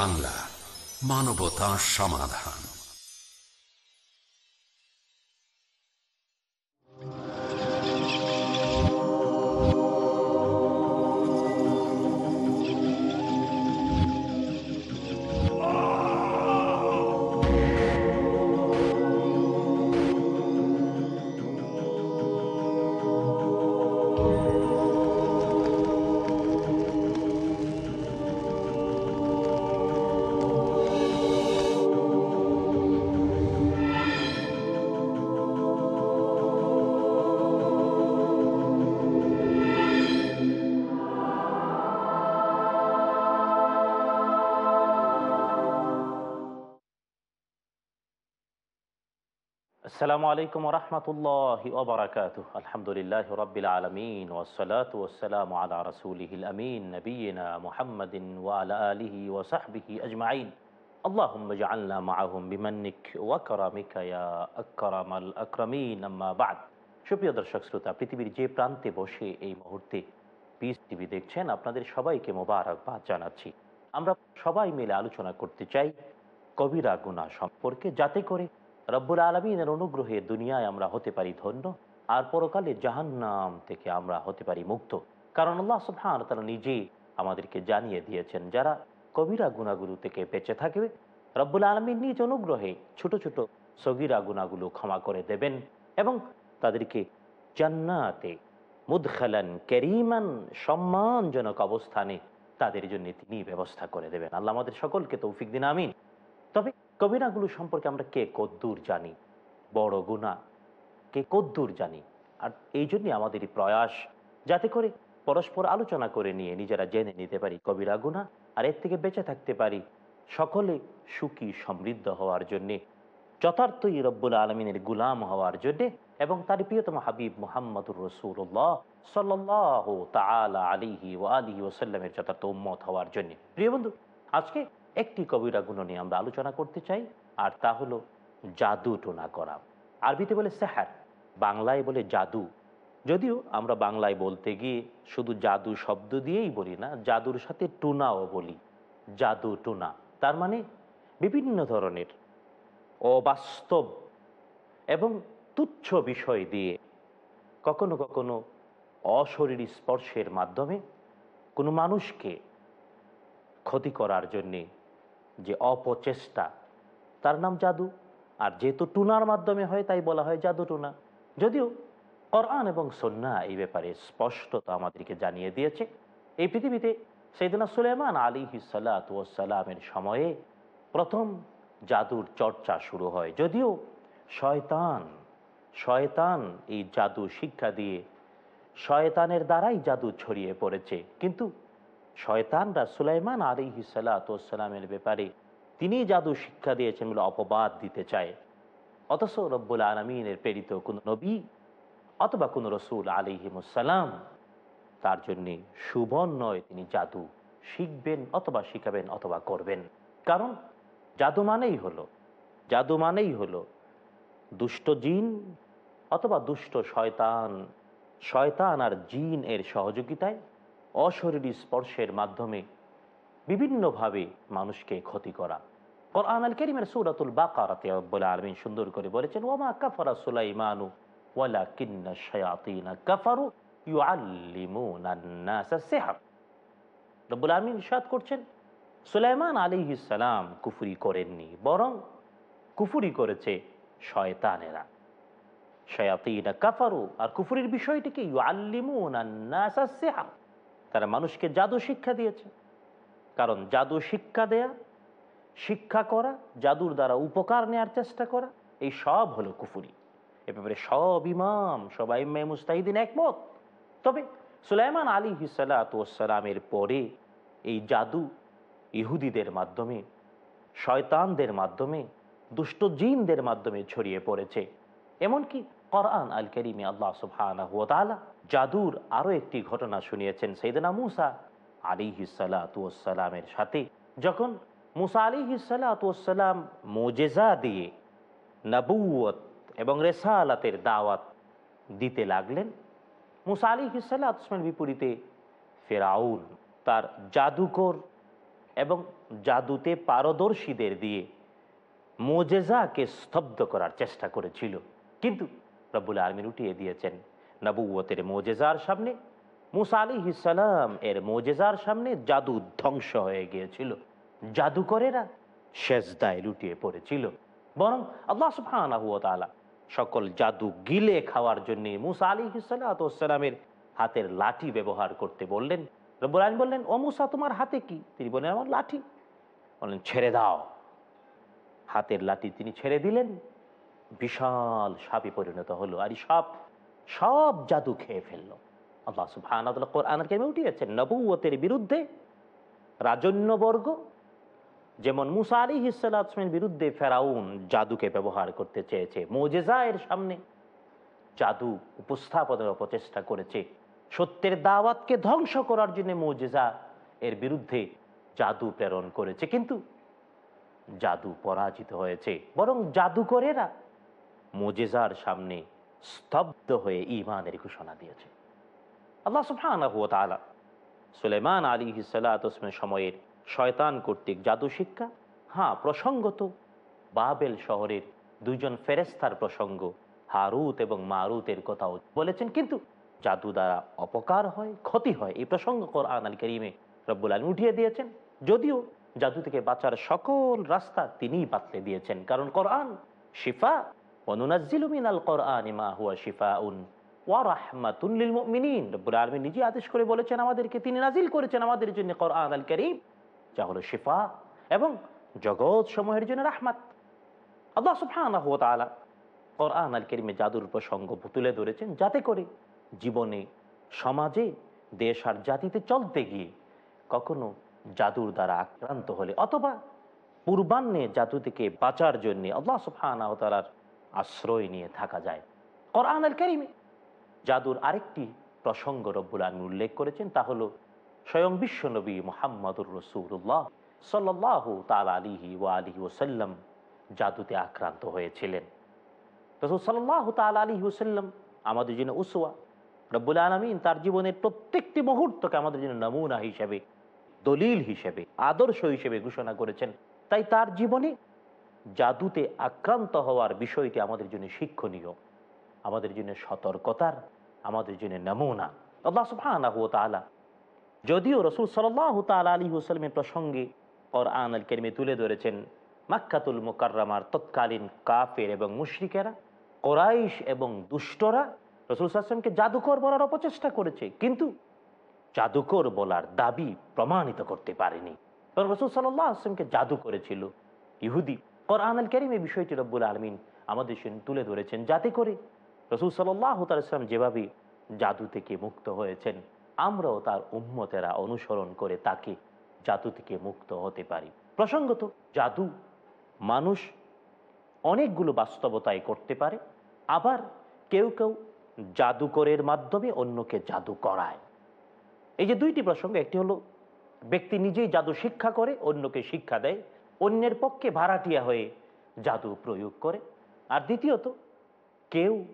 বাংলা মানবতা সমাধান। আসসালামু আলাইকুম রহমতুল্লাহ ওবরাকাত আলহামদুলিল্লাহ রবিল আলমিন ওসলাত ওসালাম আলা রসুলহিল আমিন নবীনা মুহাম্মদিন ওয়ালা আলিহি ওসাহবিহি আজমাইন اللهم اجعلنا معهم بمنك وكرمك يا أكرم الأكرمين أما بعد সুপ্রিয় দর্শক শ্রোতা পৃথিবীর যে প্রান্তে বসে এই মুহূর্তে পিস টিভি দেখছেন আপনাদের সবাইকে মোবারকবাদ জানাচ্ছি আমরা সবাই মিলে আলোচনা করতে চাই কবিরা গুণা সম্পর্কে যাতে করে রব্বুল আলমিনের অনুগ্রহে দুনিয়ায় আমরা হতে পারি ধন্য, আর পরকালে জাহান্নাম থেকে আমরা হতে পারি মুক্ত। কারণ আল্লাহ সুবহান তারা নিজে আমাদেরকে জানিয়ে দিয়েছেন, যারা কবিরা গুণাগুলো থেকে বেঁচে থাকবে, রব্বুল আলমীর নিজ অনুগ্রহে ছোট ছোট সগিরা গুণাগুলো ক্ষমা করে দেবেন এবং তাদেরকে জান্নাতে মুদখালান কেরিমান সম্মানজনক অবস্থানে তাদের জন্য তিনি ব্যবস্থা করে দেবেন। আল্লাহ আমাদের সকলকে তৌফিক দিন, আমিন। তবে কবিরাগুলো সম্পর্কে আমরা কে কদ্দূর জানি? বড় গুণা কে কদ্দূর জানি? আর এই জন্যই আমাদের প্রয়াস, যাতে করে পরস্পর আলোচনা করে নিয়ে নিজেরা জেনে নিতে পারি কবিরা গুণা আর এর থেকে বেঁচে থাকতে পারি সকলে সুখী সমৃদ্ধ হওয়ার জন্যে, যথার্থই রব্বুল আলমিনের গুলাম হওয়ার জন্যে এবং তার প্রিয়তম হাবিব মোহাম্মদুর রসুল্লাহ সাল্লাহ তালা আলিহি ও আলিহি ওসাল্লামের যথার্থ উম্মত হওয়ার জন্যে। প্রিয় বন্ধু, আজকে একটি কবিরা গুণ নিয়ে আমরা আলোচনা করতে চাই, আর তা হলো জাদু টোনা করা। আরবিতে বলে সেহার, বাংলায় বলে জাদু। যদিও আমরা বাংলায় বলতে গিয়ে শুধু জাদু শব্দ দিয়েই বলি না, জাদুর সাথে টুনাও বলি, জাদু টুনা। তার মানে বিভিন্ন ধরনের, অবাস্তব এবং তুচ্ছ বিষয় দিয়ে কখনো কখনো অশরীর স্পর্শের মাধ্যমে কোনো মানুষকে ক্ষতি করার জন্যে যে অপচেষ্টা, তার নাম জাদু। আর যেহেতু টুনার মাধ্যমে হয়, তাই বলা হয় জাদু টুনা। যদিও কোরআন এবং সন্না এই ব্যাপারে স্পষ্টত আমাদেরকে জানিয়ে দিয়েছে। এই পৃথিবীতে সেইদিনা সুলেমান আলী সালাতামের সময়ে প্রথম জাদুর চর্চা শুরু হয়। যদিও শয়তান শয়তান এই জাদু শিক্ষা দিয়ে শয়তানের দ্বারাই জাদু ছড়িয়ে পড়েছে। কিন্তু শয়তানরা সুলাইমান আলী সালাতামের ব্যাপারে তিনি জাদু শিক্ষা দিয়েছেন বলে অপবাদ দিতে চায়। অথচ রব্বুল আলমিনের প্রেরিত কোন নবী অথবা কোন রসুল আলিহিমুসালাম তার জন্যে সুবন নয় তিনি জাদু শিখবেন অথবা শিখাবেন অথবা করবেন। কারণ জাদু মানেই হলো, জাদু মানেই হলো দুষ্ট জিন অথবা দুষ্ট শয়তান শয়তান আর জিন এর সহযোগিতায় অশরীরী স্পর্শের মাধ্যমে বিভিন্নভাবে মানুষকে ক্ষতি করা। কোরআন আল করিমের সুরাতুল বাকারাতে আলমিন সুন্দর করে বলেছেন ওমা কাফারা সুলাইমানু ওয়ালা কিন্না শায়াতিনা কাফারু করছেন, সুলাইমান কুফরি করেননি, বরং কুফরি করেছে শয়তানেরা। শয়াতিনা কাফারু, আর কুফুরির বিষয়টিকে ইউআল্লিমুনান নাসা সিহর। তারা মানুষকে জাদু শিক্ষা দিয়েছে। কারণ জাদু শিক্ষা দেয়া, শিক্ষা করা, জাদুর দ্বারা উপকার নেওয়ার চেষ্টা করা, এই সব হলো কুফুরি। এ ব্যাপারে সব ইমাম সবাই মুস্তাহিদিন একমত। তবে সুলাইমান আলী হিসালাতামের পরে এই জাদু ইহুদিদের মাধ্যমে, শয়তানদের মাধ্যমে, দুষ্ট জিনদের মাধ্যমে ছড়িয়ে পড়েছে। এমনকি কোরআন আল করিমে আল্লাহ সুবহানা জাদুর আরও একটি ঘটনা শুনিয়েছেন সেইদিনা মুসা আলী হিসালাতামের সাথে। যখন মুসা আলী হিসালাতাম মোজেজা দিয়ে নবুয়ত এবং রেসালাতের দাওয়াত দিতে লাগলেন, মুসা আলী হিসালামের বিপরীতে ফেরাউন তার জাদুকর এবং জাদুতে পারদর্শীদের দিয়ে মোজেজাকে স্তব্ধ করার চেষ্টা করেছিল। কিন্তু রব্বুল আলমিন উঠিয়ে দিয়েছেন। নবুয়তের মোজেজার সামনে, মুসা আলী ইসালাম এর মোজেজার সামনে জাদু ধ্বংস হয়ে গিয়েছিল। জাদুকরেরা শেষদায় লুটিয়ে পড়েছিল। বরং আল্লাহ সুফানা সকল জাদু গিলে খাওয়ার জন্য মুসা আলী ইসালামের হাতের লাঠি ব্যবহার করতে বললেন। রব্বুল আলম বললেন, ও মুসা, তোমার হাতে কি? তিনি বললেন, আমার লাঠি। বললেন, ছেড়ে দাও। হাতের লাঠি তিনি ছেড়ে দিলেন। বিশাল সাপে পরিণত হলো আর এই সাপ সব জাদু খেয়ে ফেলল। আল্লাহ সুবহান কোরআন কেমে উঠিয়েছেন নবুয়তের বিরুদ্ধে রাজন্যবর্গ, যেমন মুসা আলী হিসালামের বিরুদ্ধে ফেরাউন জাদুকে ব্যবহার করতে চেয়েছে, মোজেজায়ের সামনে জাদু উপস্থাপনের অপচেষ্টা করেছে, সত্যের দাওয়াতকে ধ্বংস করার জন্য মোজেজা এর বিরুদ্ধে জাদু প্রেরণ করেছে। কিন্তু জাদু পরাজিত হয়েছে, বরং জাদুকরেরা মোজেজার সামনে স্তব্ধ হয়ে ইমানের ঘোষণা দিয়েছে। আল্লাহ সুবহানাহু ওয়া তাআলা সুলেমান আলী হিসালাতসমের সময়ের শয়তান কর্তৃক জাদু শিক্ষা হ্যাঁ প্রসঙ্গত বাবেল শহরের দুইজন ফেরেস্তার প্রসঙ্গ হারুত এবং মারুতের কথাও বলেছেন। কিন্তু জাদু দ্বারা অপকার হয়, ক্ষতি হয় এই প্রসঙ্গ কোরআন আল করিমে রব্বুল আলম উঠিয়ে দিয়েছেন। যদিও জাদু থেকে বাঁচার সকল রাস্তা তিনিই বাতলে দিয়েছেন, কারণ কোরআন শিফা অনুনাজিল মিনাল কোরআন মা শিফা উন ওয়ারাহমাতুল্লিল মুমিনিন। রব্বুল আলামিন নিজে আদেশ করে বলেছেন আমাদেরকে, তিনি নাজিল করেছেন আমাদের জন্য কোরআন আল করিম, যা হলো শিফা এবং জগৎ সমূহের জন্য রাহমাত। আল্লাহ তাআলা কোরআন আল করিমে জাদুর প্রসঙ্গ তুলে ধরেছেন, যাতে করে জীবনে, সমাজে, দেশ আর জাতিতে চলতে গিয়ে কখনো জাদুর দ্বারা আক্রান্ত হলে অথবা পূর্বাহ্নে জাদু থেকে বাঁচার জন্য ওয়া তাআলার আশ্রয় নিয়ে থাকা যায়। কোরআন আল করিমে জাদুর আরেকটি প্রসঙ্গ রব্বুল আলম উল্লেখ করেছেন, তা হলো, স্বয়ং বিশ্বনবী মোহাম্মদুর রসুল্লাহ সাল্লাহ তাল আলিহি ও আলিহি ওসাল্লাম জাদুতে আক্রান্ত হয়েছিলেন। রসুল সাল্লাহ তাল আলিহি ওসাল্লাম আমাদের জন্য উসুয়া রব্বুল আলমিন তার জীবনের প্রত্যেকটি মুহূর্তকে আমাদের জন্য নমুনা হিসেবে, দলিল হিসেবে, আদর্শ হিসেবে ঘোষণা করেছেন। তাই তার জীবনে জাদুতে আক্রান্ত হওয়ার বিষয়টি আমাদের জন্য শিক্ষণীয়, আমাদের জন্য সতর্কতার, আমাদের জন্য নমুনা। আল্লাহ সুবহানাহু ওয়া তাআলা যদিও রসুল সাল্লাহ তাল আলী হুসলমের প্রসঙ্গে কোরআন আল কেরিমে তুলে ধরেছেন, মাক্কাতুল মুকাররামার তৎকালীন কাফের এবং মুশরিকেরা, কোরাইশ এবং দুষ্টরা রসুল সাল্লামকে জাদুকর বলার অপচেষ্টা করেছে, কিন্তু জাদুকর বলার দাবি প্রমাণিত করতে পারেনি। রসুল সাল্লাহ আসলামকে জাদু করেছিল ইহুদি। কোরআন আল কেরিম এই বিষয়টি রব্বুল আলমিন আমাদের তুলে ধরেছেন যাতে করে রসুল সাল্লাহ যেভাবে জাদু থেকে মুক্ত হয়েছেন, আমরাও তার উম্মতেরা অনুসরণ করে তাকে জাদু থেকে মুক্ত হতে পারি। প্রসঙ্গত, জাদু মানুষ অনেকগুলো বাস্তবতায় করতে পারে, আবার কেউ কেউ জাদুকরের মাধ্যমে অন্যকে জাদু করায়। এই যে দুইটি প্রসঙ্গ, একটি হলো, ব্যক্তি নিজেই জাদু শিক্ষা করে, অন্যকে শিক্ষা দেয়। অন্যের পক্ষে ভাড়াটিয়া হয়ে জাদু প্রয়োগ করে। আর দ্বিতীয়ত, কেউ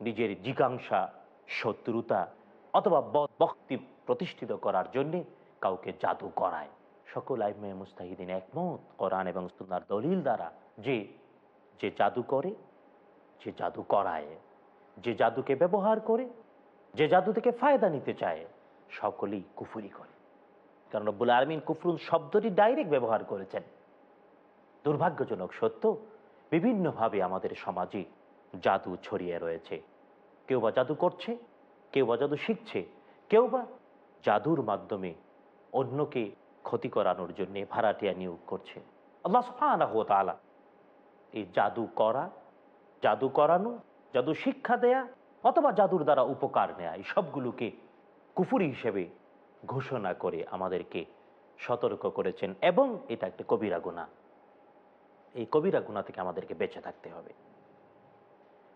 নিজের জিজ্ঞাসা, শত্রুতা অথবা বক্তি প্রতিষ্ঠিত করার জন্যে কাউকে জাদু করায়। সকল আইমে মুস্তাহিদিন একমত কোরআন এবং সুনার দলিল দ্বারা যে যে জাদু করে, যে জাদু করায়। যে জাদুকে ব্যবহার করে, যে জাদু থেকে ফায়দা নিতে চায়, সকলেই কুফুরি করে। কারণ রব্বুল আলমিন কুফরুন শব্দটি ডাইরেক্ট ব্যবহার করেছেন। দুর্ভাগ্যজনক সত্য, বিভিন্নভাবে আমাদের সমাজে জাদু ছড়িয়ে রয়েছে। কেউ বা জাদু করছে, কেউ বা জাদু শিখছে, কেউ বা জাদুর মাধ্যমে অন্যকে ক্ষতি করানোর জন্য ভাড়াটিয়া নিয়োগ করছে। আল্লাহ তালা এই জাদু করা, জাদু করানো, জাদু শিক্ষা দেয়া অথবা জাদুর দ্বারা উপকার নেয়া, এই সবগুলোকে কুফুরি হিসেবে ঘোষণা করে আমাদেরকে সতর্ক করেছেন এবং এটা একটা কবিরা গুণা এই কবিরা গুণা থেকে আমাদেরকে বেঁচে থাকতে হবে।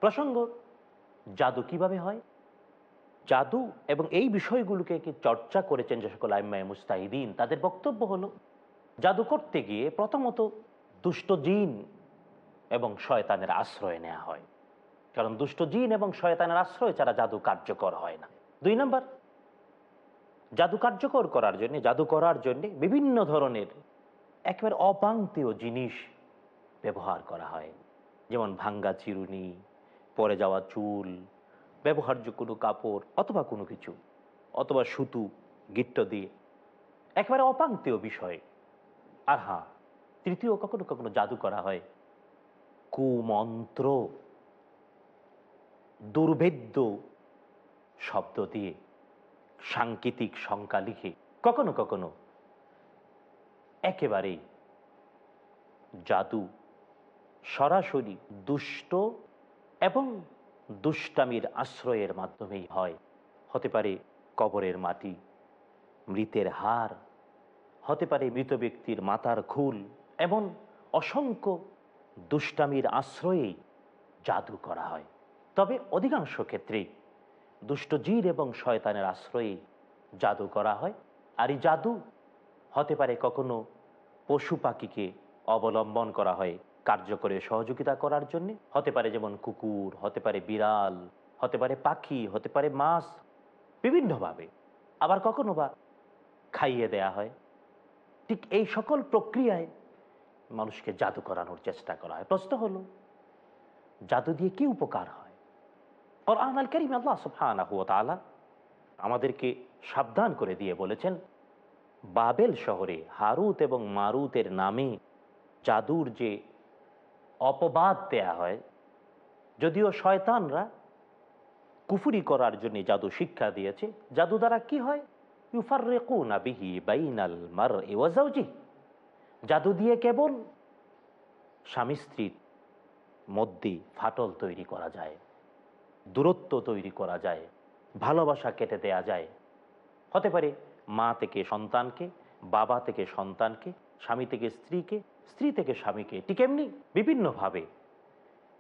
প্রসঙ্গ, জাদু কীভাবে হয়? জাদু এবং এই বিষয়গুলোকে কি চর্চা করেছেন যে সকল আইম্মায় মুস্তাহিদিন, তাদের বক্তব্য হলো, জাদু করতে গিয়ে প্রথমত দুষ্ট জিন এবং শয়তানের আশ্রয় নেওয়া হয়। কারণ দুষ্ট জিন এবং শয়তানের আশ্রয় ছাড়া জাদু কার্যকর হয় না। দুই নম্বর, জাদু কার্যকর করার জন্য, জাদু করার জন্য বিভিন্ন ধরনের একেবারে অপাঙ্ক্তেয় জিনিস ব্যবহার করা হয়। যেমন ভাঙ্গা চিরুনি পরে যাওয়া চুল, ব্যবহার্য কোনো কাপড় অথবা কোনো কিছু, অথবা সুতু, গিট্ট দিয়ে। একেবারে অপাঙ্ক্তেয় বিষয়। আর হ্যাঁ তৃতীয় কখনো কখনো জাদু করা হয়। কুমন্ত্র। দুর্ভেদ্য শব্দ দিয়ে সাংকেতিক সংখ্যা লিখে কখনো কখনো একেবারেই জাদু সরাসরি দুষ্ট এবং দুষ্টামির আশ্রয়ের মাধ্যমেই হয়। হতে পারে কবরের মাটি, মৃতের হার হতে পারে মৃত ব্যক্তির মাথার খুল এমন অসংখ্য দুষ্টামির আশ্রয়েই জাদু করা হয়। তবে অধিকাংশ ক্ষেত্রেই দুষ্টজির এবং শয়তানের আশ্রয়ে জাদু করা হয়। আর এই জাদু হতে পারে কখনো পশু পাখিকে অবলম্বন করা হয়। কার্যকরে সহযোগিতা করার জন্য। হতে পারে যেমন কুকুর, হতে পারে বিড়াল, হতে পারে পাখি, হতে পারে মাছ, বিভিন্নভাবে। আবার কখনো বা খাইয়ে দেয়া হয়। ঠিক এই সকল প্রক্রিয়ায় মানুষকে জাদু করানোর চেষ্টা করা হয়। প্রশ্ন হলো, জাদু দিয়ে কি উপকার হয়? আর আনাল করিম আল্লাহ সুবহানাহু ওয়া আমাদেরকে সাবধান করে দিয়ে বলেছেন, বাবেল শহরে হারুত এবং মারুতের নামে জাদুর যে অপবাদ দেয়া হয়। যদিও শয়তানরা কুফুরি করার জন্য জাদু শিক্ষা দিয়েছে। জাদু দ্বারা কি হয়? বিহি বাইনাল মার ওয়াজাউজি জাদু দিয়ে কেবল স্বামী স্ত্রীর মধ্যে ফাটল তৈরি করা যায়, দূরত্ব তৈরি করা যায়, ভালোবাসা কেটে দেয়া যায়। হতে পারে মা থেকে সন্তানকে, বাবা থেকে সন্তানকে, স্বামী থেকে স্ত্রীকে স্ত্রী থেকে স্বামীকে ঠিক এমনি বিভিন্নভাবে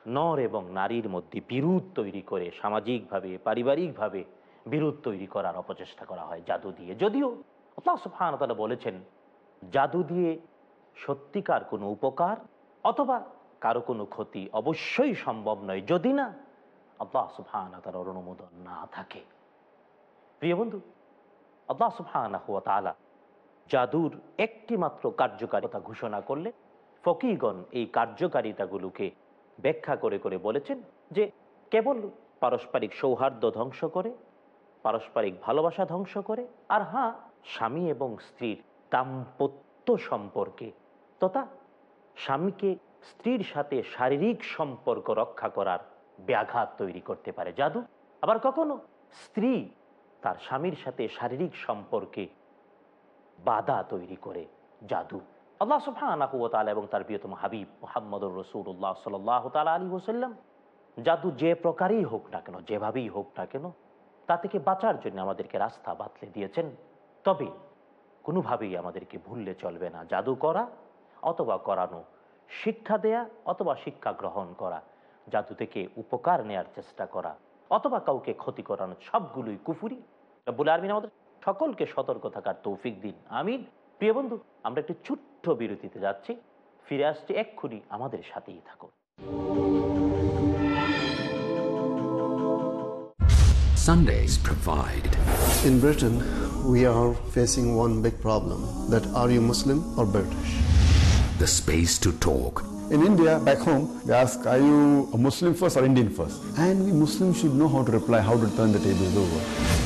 নর এবং নারীর মধ্যে বিরোধ তৈরি করে সামাজিকভাবে, পারিবারিকভাবে বিরোধ তৈরি করার অপচেষ্টা করা হয় জাদু দিয়ে। যদিও আল্লাহ সুবহান তাআলা বলেছেন, জাদু দিয়ে সত্যিকার কোনো উপকার অথবা কারও কোনো ক্ষতি অবশ্যই সম্ভব নয় যদি না আল্লাহ তার অনুমোদন না থাকে। প্রিয় বন্ধু, আল্লাহ সুবহান হুয়া তাআলা জাদুর একটি মাত্র কার্যকারিতা ঘোষণা করলে ফকিগণ এই কার্যকারিতাগুলোকে ব্যাখ্যা করে করে বলেছেন যে কেবল পারস্পরিক সৌহার্দ্য ধ্বংস করে, পারস্পরিক ভালোবাসা ধ্বংস করে, আর হ্যাঁ স্বামী এবং স্ত্রীর দাম্পত্য সম্পর্কে তথা স্বামীকে স্ত্রীর সাথে শারীরিক সম্পর্ক রক্ষা করার ব্যাঘাত তৈরি করতে পারে জাদু। আবার কখনো স্ত্রী তার স্বামীর সাথে শারীরিক সম্পর্কে বাধা তৈরি করে জাদু। আল্লাহ ওয়া তাআলা এবং তার প্রিয়তম হাবিব মুহাম্মদুর রসুল্লাহ সাল্লাল্লাহু তালা আলী ওয়াসাল্লাম, জাদু যে প্রকারই হোক না কেন, যেভাবেই হোক না কেন, তা থেকে বাঁচার জন্য আমাদেরকে রাস্তা বাতলে দিয়েছেন। তবে কোনোভাবেই আমাদেরকে ভুললে চলবে না জাদু করা অথবা করানো শিক্ষা দেয়া অথবা শিক্ষা গ্রহণ করা, জাদু থেকে উপকার নেয়ার চেষ্টা করা, অথবা কাউকে ক্ষতি করানো সবগুলোই কুফুরি। রব্বুল আলমিন আমাদের সকলকে সতর্ক থাকার তৌফিক দিন আমিন প্রিয় বন্ধু আমরা একটি ছোট্ট বিরতিতে যাচ্ছি ফিরে আসছি এক্ষুনি আমাদের সাথেই থাকুন Sundays provide. In Britain, we are facing one big problem that are you Muslim or British? The space to talk. In India, back home, they ask, are you a Muslim first or Indian first? And we Muslims should know how to reply, how to turn the tables over.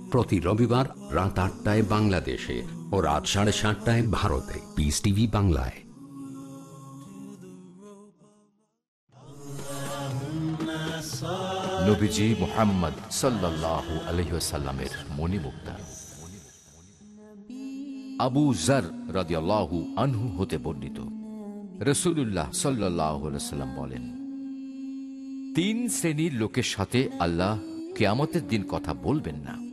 প্রতি রবিবার রাত আটটায় বাংলাদেশে ও রাত সাড়ে সাতটায় ভারতে। Peace TV বাংলায়। আবু জার রাদিয়াল্লাহু আনহু হতে বর্ণিত। রসুল্লাহ বলেন, তিন শ্রেণির লোকের সাথে আল্লাহ কেয়ামতের দিন কথা বলবেন না।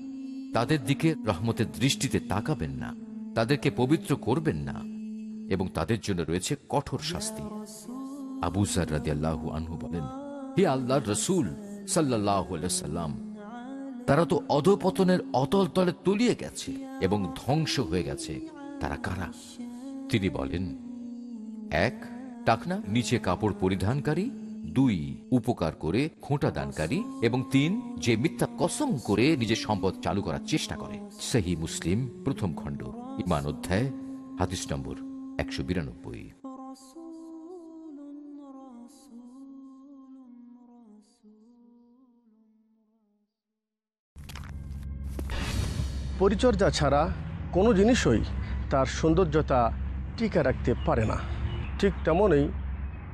তাদের দিকে রহমতের দৃষ্টিতে তাকাবেন না, তাদেরকে পবিত্র করবেন না, এবং তাদের জন্য রয়েছে কঠোর শাস্তি। আবু সার রাদিয়াল্লাহু আনহু বলেন, হে আল্লাহর রসুল সাল্লাহ সাল্লাম তারা তো অধপতনের অতল তলে তলিয়ে গেছে এবং ধ্বংস হয়ে গেছে, তারা কারা? তিনি বলেন, এক, টাকনা, নিচে কাপড় পরিধানকারী দুই, উপকার করে খোঁটা দানকারী এবং তিন, যে মিথ্যা কসম করে নিজের সম্পদ চালু করার চেষ্টা করে। সেহি মুসলিম, প্রথম খণ্ড, ইমান অধ্যায়, হাদিস নম্বর একশো বিরানব্বই। পরিচর্যা ছাড়া কোনো জিনিসই তার সৌন্দর্যতা টিকে রাখতে পারে না। ঠিক তেমনই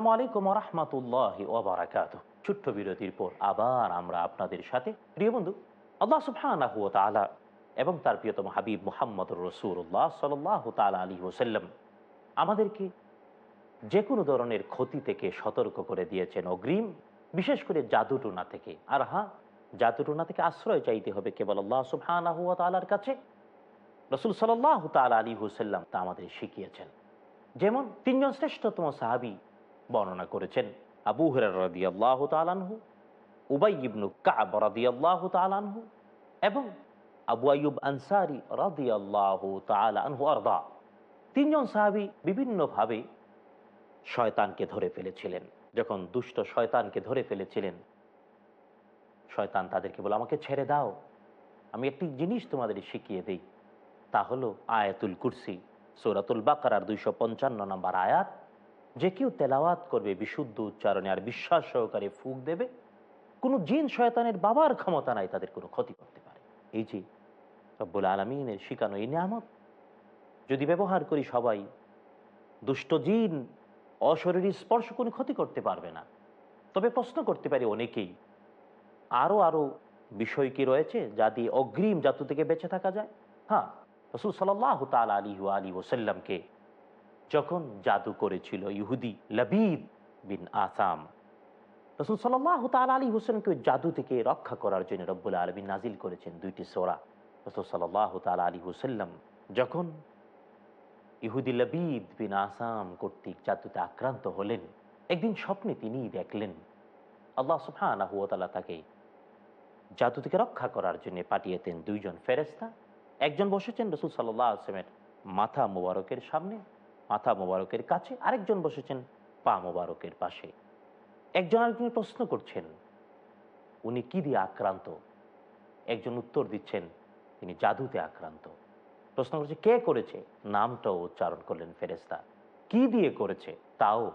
আসসালামু আলাইকুম রহমতুল্লাহ ওবরাকাত ছোট্ট বিরতির পর আবার আমরা আপনাদের সাথে। প্রিয় বন্ধু, আল্লাহ সুবহানাহু ওয়া তাআলা এবং তার প্রিয়তম হাবিব মুহাম্মদ রসুল্লাহ সাল্লাহ তালা আলী ওসাল্লাম আমাদেরকে যে কোনো ধরনের ক্ষতি থেকে সতর্ক করে দিয়েছেন অগ্রিম। বিশেষ করে জাদুটুনা থেকে। আর হ্যাঁ জাদুটুনা থেকে আশ্রয় চাইতে হবে কেবল আল্লাহ সুবহানাহু ওয়া তাআলার কাছে। রসুল সাল্লাহ তাল আলী হুসাল্লাম তা আমাদের শিখিয়েছেন। যেমন তিনজন শ্রেষ্ঠতম সাহাবি বর্ণনা করেছেন আবু হরার রদি আল্লাহ তালানহু উবাই ইবনু কাব রদি তালানহু এবং আবু আয়ুব আনসারি রদি আল্লাহ তালানহু আরদা। তিনজন সাহাবি বিভিন্নভাবে শয়তানকে ধরে ফেলেছিলেন। যখন দুষ্ট শয়তানকে ধরে ফেলেছিলেন, শয়তান তাদেরকে বলে, আমাকে ছেড়ে দাও। আমি একটি জিনিস তোমাদের শিখিয়ে দিই। তা হলো আয়াতুল কুরসি, সৌরাতুল বাকারার দুইশো পঞ্চান্ন নম্বর আয়াত। যে কেউ তেলাওয়াত করবে, বিশুদ্ধ উচ্চারণে আর বিশ্বাস সহকারে ফুক দেবে, কোনো জিন শয়তানের বাবার ক্ষমতা নাই, তাদের কোনো ক্ষতি করতে পারে। এই যে রব্বুল আলমিনের শিখানো এই নিয়ামত, যদি ব্যবহার করি সবাই, দুষ্ট জিন অশরীরী স্পর্শ কোনো ক্ষতি করতে পারবে না। তবে প্রশ্ন করতে পারি অনেকেই আরও আরও বিষয় কি রয়েছে যা দিয়ে অগ্রিম জাতু থেকে বেঁচে থাকা যায়? হ্যাঁ রসুল সাল্লাহ তাল আলী আলী ওসাল্লামকে যখন জাদু করেছিল ইহুদি লবিদ বিন আসাম, রসুল সাল্লাহ তাল আলী হোসেনকে জাদু থেকে রক্ষা করার জন্য রব্বুল আলমিন নাজিল করেছেন দুইটি সোরা। রসুল সাল্লাহ তাল আলী হোসাল্লাম যখন ইহুদি লবিদ বিন আসাম কর্তৃক জাদুতে আক্রান্ত হলেন, একদিন স্বপ্নে তিনি দেখলেন, আল্লাহ সুফানা হুয়াতালা তাকে জাদু থেকে রক্ষা করার জন্য পাঠিয়েতেন দুইজন ফেরেস্তা একজন বসেছেন রসুল সাল্লাহ আসলামের মাথা মোবারকের সামনে মাথা মোবারকের কাছে আরেকজন বসেছেন পা মোবারকের পাশে। একজন আরেকজনের প্রশ্ন করছেন, উনি কি দিয়ে আক্রান্ত? একজন উত্তর দিচ্ছেন, তিনি জাদুতে আক্রান্ত। প্রশ্ন করছে, কে করেছে? নামটাও উচ্চারণ করলেন ফেরেস্তা কি দিয়ে করেছে? তাও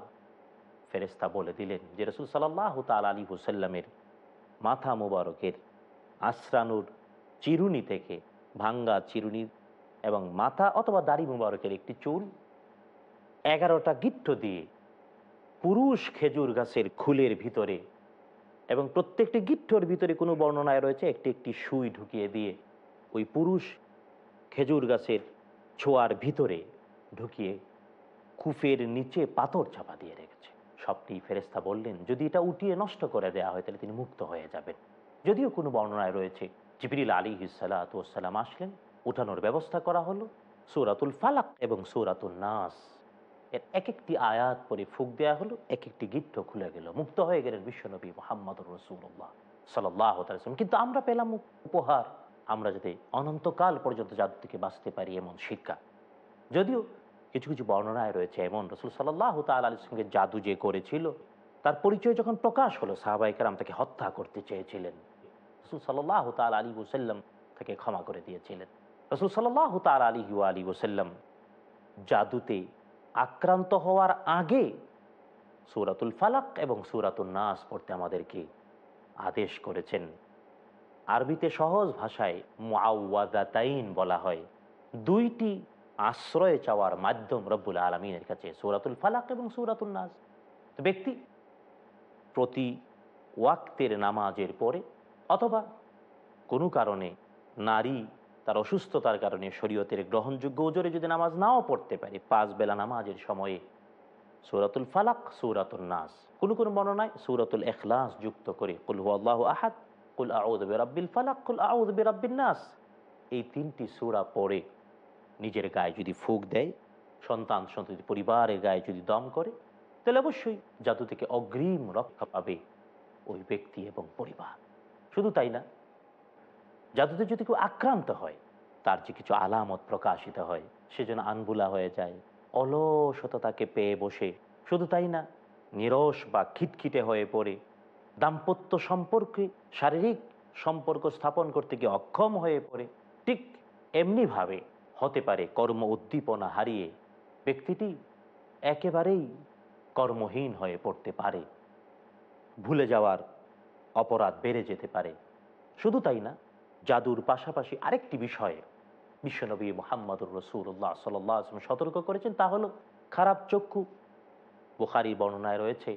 ফেরেস্তা বলে দিলেন যে রসুল সাল্লাহ তাল আলী হুসাল্লামের মাথা মোবারকের আশ্রানুর চিরুনি থেকে ভাঙ্গা চিরুনি এবং মাথা অথবা দাড়ি মোবারকের একটি চুল এগারোটা গিট্ট দিয়ে পুরুষ খেজুর গাছের খুলের ভিতরে এবং প্রত্যেকটি গিট্টর ভিতরে কোনো বর্ণনায় রয়েছে, একটি একটি সুই ঢুকিয়ে দিয়ে ওই পুরুষ খেজুর গাছের ছোঁয়ার ভিতরে ঢুকিয়ে কুফের নিচে পাথর চাপা দিয়ে রেখেছে। সবটি ফেরেস্তা বললেন, যদি এটা উঠিয়ে নষ্ট করে দেওয়া হয়, তাহলে তিনি মুক্ত হয়ে যাবেন। যদিও কোনো বর্ণনায় রয়েছে, জিবরিল আলী হিসালাতাম আসলেন, উঠানোর ব্যবস্থা করা হলো সৌরাতুল ফালাক এবং সৌরাতুল নাস। এর এক একটি আয়াত পরে ফুক দেওয়া হলো এক একটি গিট্ট খুলে গেল, মুক্ত হয়ে গেলেন বিশ্বনবী মোহাম্মদ রসুল্লাহ সাল্লাহ কিন্তু আমরা পেলাম উপহার, আমরা যাতে অনন্তকাল পর্যন্ত জাদু থেকে বাঁচতে পারি এমন শিক্ষা। যদিও কিছু কিছু বর্ণনায় রয়েছে এমন, রসুল সাল্লাহ তাল আলীর সঙ্গে জাদু যে করেছিল, তার পরিচয় যখন প্রকাশ হলো সাহাবাইকার তাকে হত্যা করতে চেয়েছিলেন। রসুল সাল্লাহ তাল আলী ওসাল্লাম তাকে ক্ষমা করে দিয়েছিলেন। রসুল সাল্লাহ তাল আলী আলী ওসাল্লাম জাদুতে আক্রান্ত হওয়ার আগে সুরাতুল ফালাক এবং সুরাতুল নাস পড়তে আমাদেরকে আদেশ করেছেন। আরবিতে সহজ ভাষায় মুআওয়াদাতাইন বলা হয়। দুইটি আশ্রয় চাওয়ার মাধ্যম রব্বুল আলমিনের কাছে, সুরাতুল ফালাক এবং সুরাতুল নাস। ব্যক্তি প্রতি ওয়াক্তের নামাজের পরে অথবা কোনো কারণে নারী তার অসুস্থতার কারণে শরীয়তের গ্রহণযোগ্য ওজোরে যদি নামাজ নাও পড়তে পারে, পাঁচ বেলা নামাজের সময়ে। সৌরাতুল ফালাক সৌরাতুল নাস। কোন কোন বর্ণনায় সৌরাতুল এখলাস যুক্ত করে, কুল আল্লাহ আহাদ, কুল আউদ বেরাব্বিল ফালাক, কুল আউদ বেরাব্বিল নাস। এই তিনটি সূরা পড়ে, নিজের গায়ে যদি ফুক দেয়, সন্তান সন্ততি পরিবারের গায়ে যদি দম করে, তাহলে অবশ্যই জাদু থেকে অগ্রিম রক্ষা পাবে ওই ব্যক্তি এবং পরিবার। শুধু তাই না জাদুতে যদি কেউ আক্রান্ত হয়, তার যে কিছু আলামত প্রকাশিত হয়, সে যেন আনবুলা হয়ে যায় অলসতা তাকে পেয়ে বসে। শুধু তাই না, নিরস বা খিটখিটে হয়ে পড়ে। দাম্পত্য সম্পর্কে, শারীরিক সম্পর্ক স্থাপন করতে গিয়ে অক্ষম হয়ে পড়ে। ঠিক এমনিভাবে হতে পারে কর্ম উদ্দীপনা হারিয়ে। ব্যক্তিটি একেবারেই কর্মহীন হয়ে পড়তে পারে। ভুলে যাওয়ার অপরাধ বেড়ে যেতে পারে। শুধু তাই না জাদুর পাশাপাশি আরেকটি বিষয়ে বিশ্বনবী মোহাম্মদুর রসুল্লাহ সাল্লাম সতর্ক করেছেন, তা হলো খারাপ চক্ষু। বুখারি বর্ণনায় রয়েছে,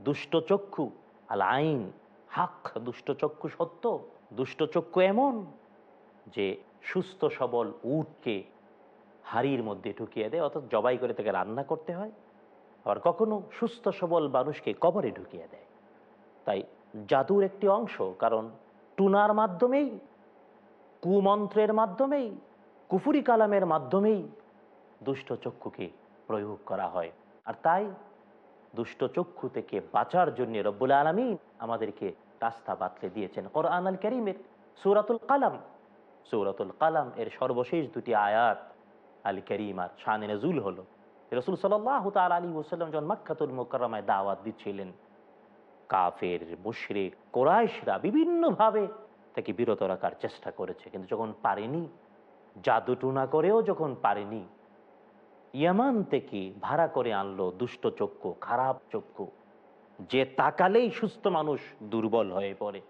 দুষ্ট চক্ষু, আল আইন, হাক, দুষ্ট চক্ষু সত্য, দুষ্ট চক্ষু এমন যে সুস্থ সবল উটকে হাড়ির মধ্যে ঢুকিয়ে দেয়, অর্থাৎ জবাই করে তাকে রান্না করতে হয়। আবার কখনো সুস্থ সবল মানুষকে কবরে ঢুকিয়ে দেয়। তাই জাদুর একটি অংশ, কারণ টুনার মাধ্যমেই কুমন্ত্রের মাধ্যমেই, কুফুরি কালামের মাধ্যমেই দুষ্ট চক্ষুকে প্রয়োগ করা হয়। আর তাই দুষ্ট চক্ষু থেকে বাঁচার জন্য রব্বুল আলমী আমাদেরকে রাস্তা বাতলে দিয়েছেন। কোরআন আল করিমের সৌরাতুল কালাম সৌরাতুল কালাম এর সর্বশেষ দুটি আয়াত আল করিম আর শানে নজুল হলো। রসুল সাল্লাহ তাল আলী ওসাল্লাম যখন মাক্কাতুল মোকারমায় দাওয়াত দিচ্ছিলেন, কাফের, মুশরিক, কোরাইশরা বিভিন্নভাবে তাকে বিরত রাখার চেষ্টা করেছে। কিন্তু যখন পারেনি জাদুটুনা করেও যখন পারেনি, ইয়ামান থেকে ভাড়া করে আনলো দুষ্ট চক্ষু, খারাপ চক্ষু, যে তাকালেই সুস্থ মানুষ দুর্বল হয়ে পড়ে।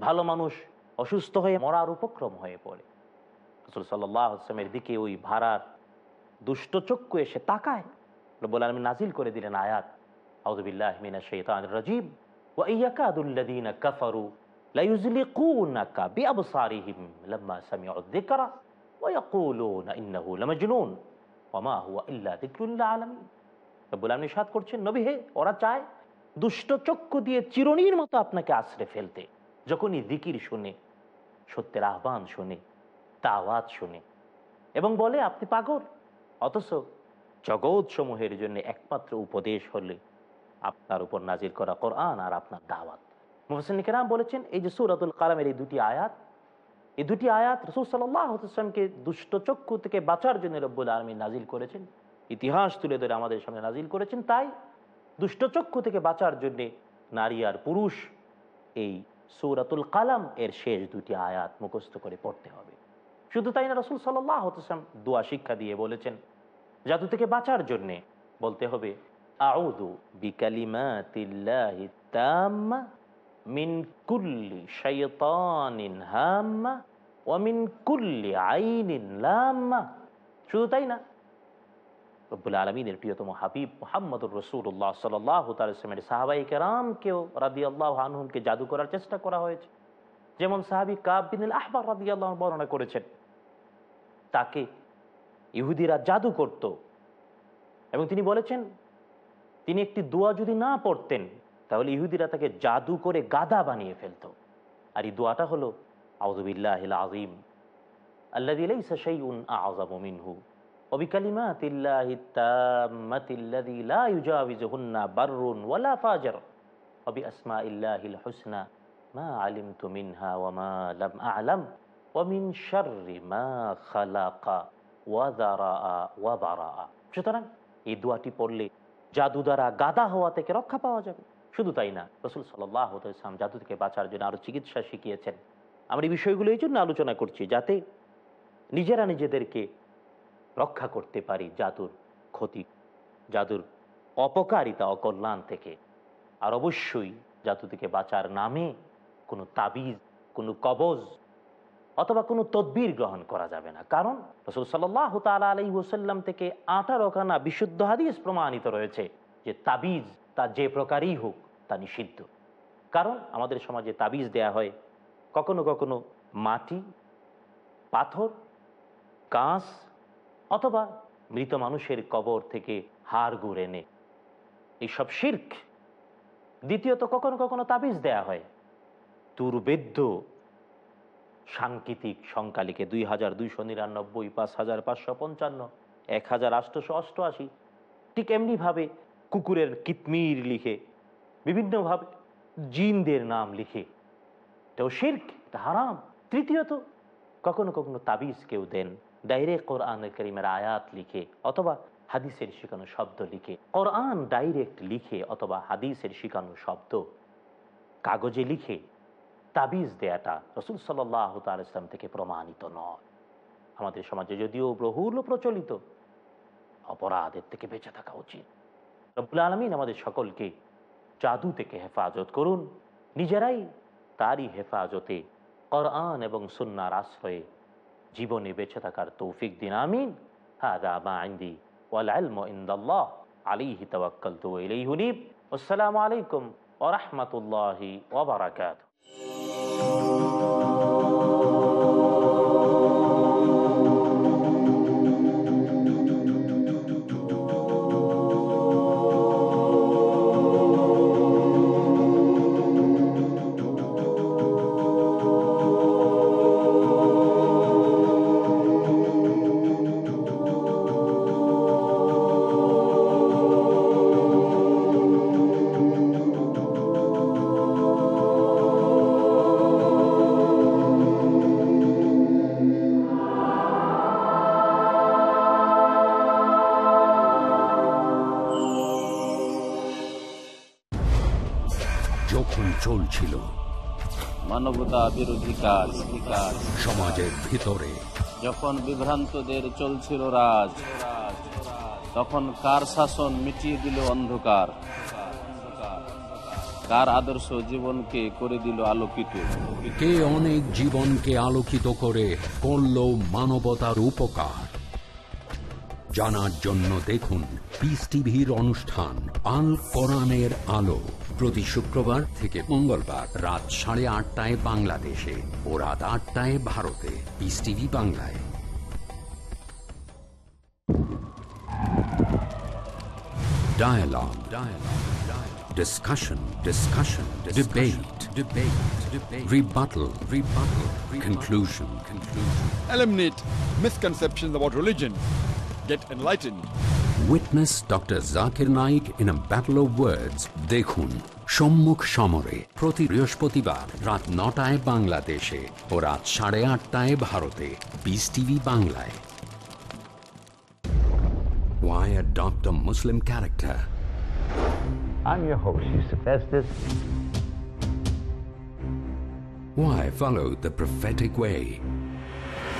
ভালো মানুষ অসুস্থ হয়ে মরার উপক্রম হয়ে পড়ে। রসুল দিকে ওই ভাড়ার দুষ্ট চক্ষু এসে তাকায়। বলে আমি নাজিল করে দিলেন আয়াত আউদুবিল্লাহ মিনা শেতান রাজীব ওয়াইয়াকাদুল্লাদিনা কাফারু নিষাদ করছেন হে, ওরা চায় দুষ্ট চক্ষু দিয়ে চিরনির মতো আপনাকে আশ্রে ফেলতে। যখনই দিকির শুনে, সত্যের আহ্বান শুনে তাওয়াত শুনে এবং বলে, আপনি পাগল? অথচ জগৎ সমূহের জন্য একমাত্র উপদেশ হলে আপনার উপর নাজির করা কোরআন আর আপনার দাওয়াত। মোহাসিন কেরাম বলেছেন, এই যে সুরাতুল কালামের এই দুটি আয়াত, এই দুটি আয়াত রসুল সাল্লামকে দুষ্ট চক্ষু থেকে বাঁচার জন্য রব্বুল আলমী নাজিল করেছেন। ইতিহাস তুলে ধরে আমাদের সামনে নাজিল করেছেন, তাই দুষ্ট চক্ষু থেকে বাঁচার জন্যে নারী আর পুরুষ এই সৌরাতুল কালাম এর শেষ দুটি আয়াত মুখস্থ করে পড়তে হবে। শুধু তাই না, রসুল সাল্লাম দোয়া শিক্ষা দিয়ে বলেছেন, জাদু থেকে বাঁচার জন্যে বলতে হবে আউদু বিকালিমাতিল্লাহি তাম্মা মিন কুল্লি শাইতানিন হাম্মা ওয়া মিন কুল্লি আইনিন লাম্মা। শুধু তাই না? রব্বুল আলমিনের প্রিয়তম হাবিব মোহাম্মদুর রসুল্লাহ সাল্লাহ তালের সাহাবাই কেরামকেও রাদি আল্লাহ আনহুমকে জাদু করার চেষ্টা করা হয়েছে। যেমন সাহাবি কাব বিন আহবার রাদি আল্লাহ বর্ণনা করেছেন, তাকে ইহুদিরা জাদু করত এবং তিনি বলেছেন, তিনি একটি দোয়া যদি না পড়তেন তাহলে ইহুদিরা তাকে জাদু করে গাদা বানিয়ে ফেলত। আর এই দোয়াটা হলো আউদুবিল্লাহ আজিম আল্লাহ সেই উন আজামিনহু হুসনা, মা আলিম তু মিনহা ওয়ামা লাম আলাম ওয়ামিন শাররি মা খালাকা সুতরাং এই দোয়াটি পড়লে জাদু দ্বারা গাদা হওয়া থেকে রক্ষা পাওয়া যাবে। শুধু তাই না, রসুল সাল্লাহ ইসলাম জাদু থেকে বাঁচার জন্য আরও চিকিৎসা শিখিয়েছেন। আমরা এই বিষয়গুলো এই জন্য আলোচনা করছি যাতে নিজেরা নিজেদেরকে রক্ষা করতে পারি জাদুর ক্ষতি, জাদুর অপকারিতা, অকল্যাণ থেকে। আর অবশ্যই জাতু থেকে বাঁচার নামে কোনো তাবিজ, কোনো কবজ অথবা কোনো তদবির গ্রহণ করা যাবে না। কারণ রসুল সাল্লাহ তালা আলাই ওসাল্লাম থেকে আঠারো খানা বিশুদ্ধ হাদিস প্রমাণিত রয়েছে যে তাবিজ তা যে প্রকারই হোক তা নিষিদ্ধ। কারণ আমাদের সমাজে তাবিজ দেয়া হয় কখনো কখনো মাটি, পাথর, কাঁচ অথবা মৃত মানুষের কবর থেকে হাড় গুড় এনে এইসব শির্ক। দ্বিতীয়ত কখনো কখনো তাবিজ দেয়া হয়। দুর্বেদ্য সাংকেতিক সংখ্যা লিখে দুই হাজার দুইশো নিরানব্বই, পাঁচ হাজার পাঁচশো পঞ্চান্ন, এক হাজার আটশোশো অষ্টআশি। ঠিক এমনিভাবে কুকুরের কিতমির লিখে বিভিন্নভাবে জিনদের নাম লিখে। এটাও শির্ক, এটা হারাম। তৃতীয়ত, কখনো কখনো তাবিজ কেউ দেন। ডাইরেক্ট কোরআন করিমের আয়াত লিখে অথবা হাদিসের শিখানো শব্দ লিখে। কোরআন ডাইরেক্ট লিখে অথবা হাদিসের শিখানো শব্দ কাগজে লিখে তাবিজ দেয়াটা রসুল সাল্লাহ তাল ইসলাম থেকে প্রমাণিত নয়। আমাদের সমাজে যদিও বহুল প্রচলিত, অপরাধের থেকে বেঁচে থাকা উচিত। রব্বুল আলমিন আমাদের সকলকে জাদু থেকে হেফাজত করুন। নিজেরাই তারই হেফাজতে করআন এবং সুন্নার আশ্রয়ে জীবনে বেঁচে থাকার তৌফিক দিন, আমিন। হাদা মা আইন্দি ওয়াল ইলমু ইনদাল্লাহ। আলাইহি তাওয়াক্কালতু ওয়া ইলাইহি উনীব। আসসালামু আলাইকুম ওয়া রাহমাতুল্লাহি ওয়া বারাকাতুহু। মানবতা বিরোধী কাজ কাজ? সমাজের ভিতরে। যখন বিভ্রান্তদের চলছিল রাজ তখন কার শাসন মিটিয়ে দিল অন্ধকার? কার আদর্শ জীবনকে করে দিল আলোকিত? কে অনেক জীবনকে আলোকিত করে করল মানবতার উপকার? জানার জন্য দেখুন পিস টিভির অনুষ্ঠান আল কোরআনের আলো প্রতি শুক্রবার থেকে মঙ্গলবার রাত সাড়ে আটটায় বাংলাদেশে ও রাত আটটায় ভারতে পিস টিভি বাংলায় Dialogue. Dialogue. Dialogue. Discussion. Discussion. Debate. Debate. Debate. Rebuttal. Rebuttal. Rebuttal. Conclusion. Conclusion. eliminate misconceptions about religion, get enlightened. Witness Dr. Zakir Naik in a battle of words. দেখুন সম্মুখ সমরে প্রতি বৃহস্পতিবার রাত নটায় বাংলাদেশে ও রাত সাড়ে আটটায় ভারতে বিস টিভি বাংলায় Why adopt a Muslim character? I'm your host, Yusuf Estes. Why follow the prophetic way?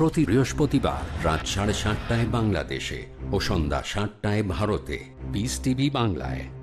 প্রতি বৃহস্পতিবার রাত সাড়ে সাতটায় বাংলাদেশে ও সন্ধ্যা সাতটায় ভারতে। পিস টিভি বাংলায়।